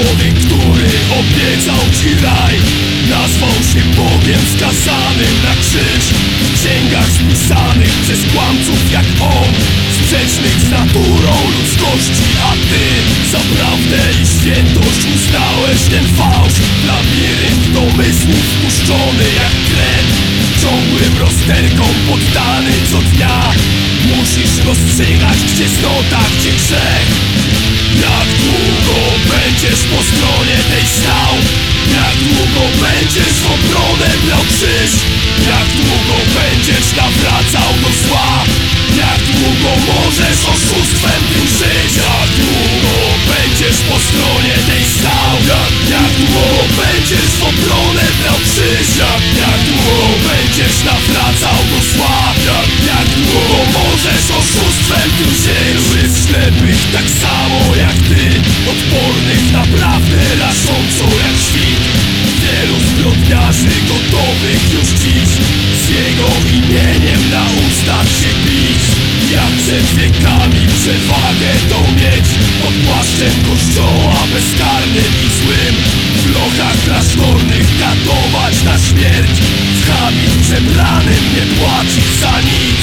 Człowiek, który obiecał ci raj. Nazwał się Bogiem skazanym na krzyż. W księgach spisanych przez kłamców jak on. Sprzecznych z naturą ludzkości A ty za prawdę i świętość uznałeś ten fałsz. Labirynt domysłów puszczony jak kret Ciągłym rozterkom poddany co dnia. Musisz rozstrzygać gdzie znotak, gdzie grzech. Jak długo będziesz po stronie tej stał? Jak długo będziesz w obronę brał krzyż? Jak długo będziesz nawracał do zła? Jak długo możesz oszustwem żyć? Jak długo będziesz po stronie tej stał? Jak, jak długo będziesz w obronę brał krzyż? Jak, jak długo będziesz nawracał do zła? Jak, jak długo możesz oszustwem żyć? Były ślepych tak samo jak Odpornych naprawdę rażąco jak świt. Wielu zbrodniarzy gotowych już dziś. Z jego imieniem na ustach się bić. Jak przed wiekami przewagę tą mieć. Pod płaszczem kościoła bezkarnym i złym. W lochach klasztornych katować na śmierć. W habit przebranym nie płacić za nic.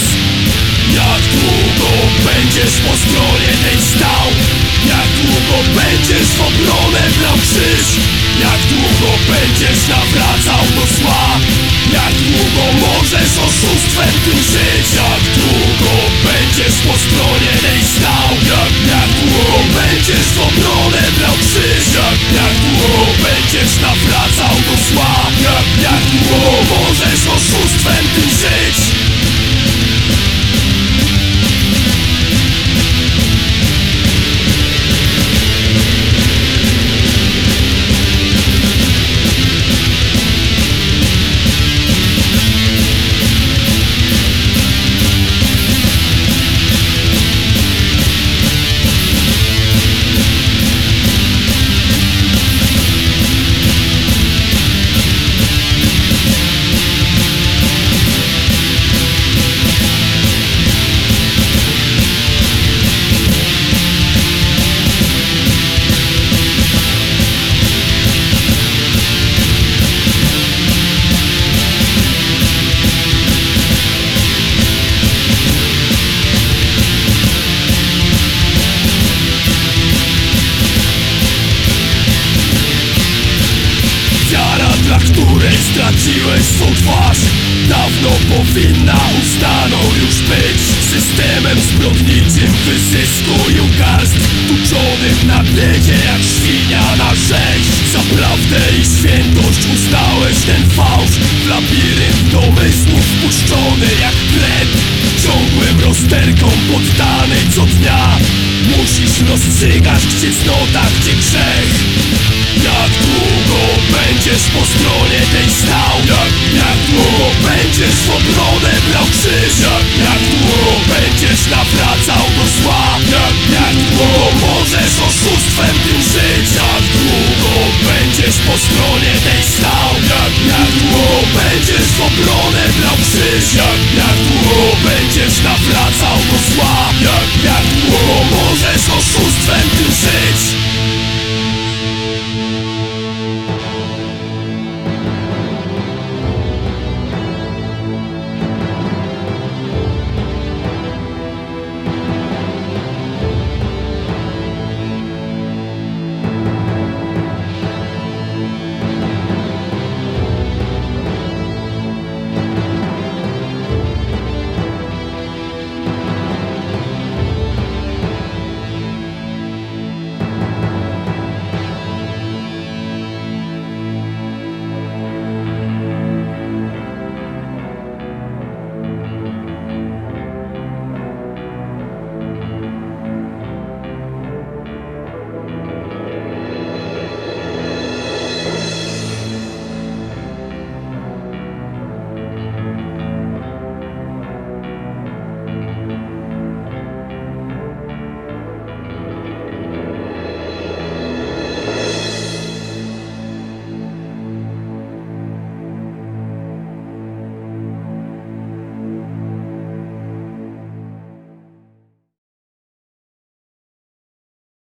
Jak długo będziesz po stronie będziesz nawracał do zła? Jak długo możesz oszustwem tym żyć? Jak długo będziesz po stronie tej stał? Jak, jak długo będziesz w obronę brał krzyż? Jak, jak długo będziesz nawracał do zła? Jak, jak długo możesz oszustwem straciłeś swą twarz. Dawno powinna ustaną już być. Systemem zbrodniczym wyzysku i ugarstw Tuczonym na biedzie jak świnia na rzeź. Za prawdę i świętość uznałeś ten fałsz. W labirynt domysłów wpuszczony jak kret Ciągłym rozterkom poddany co dnia. Musisz rozstrzygać gdzie cnota, gdzie grzech. Jak długo będziesz po stronie po stronie tej stał? Jak, jak długo będziesz w obronę brał krzyż? Jak, jak długo będziesz nawracał do zła? Jak, jak długo możesz oszustwem